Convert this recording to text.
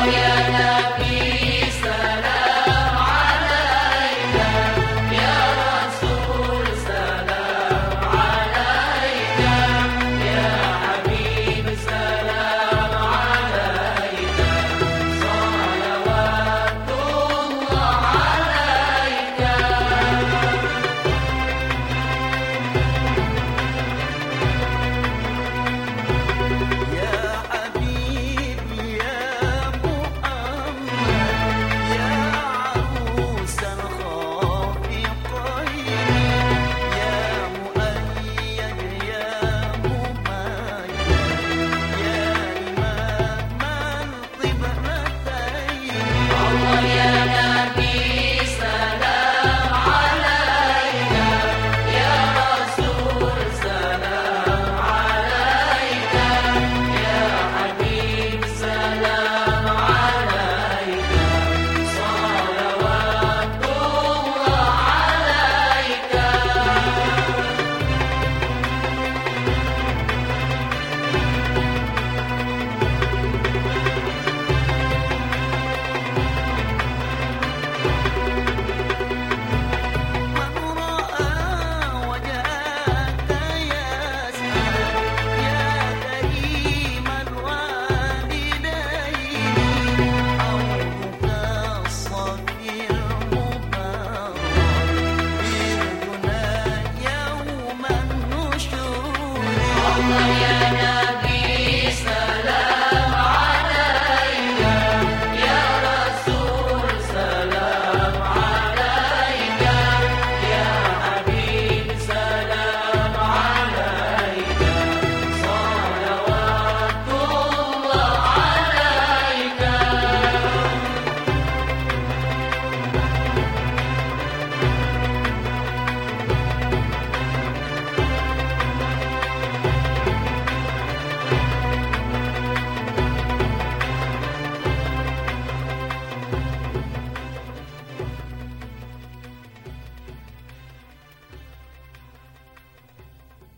Maria Nabi Salam. mañana.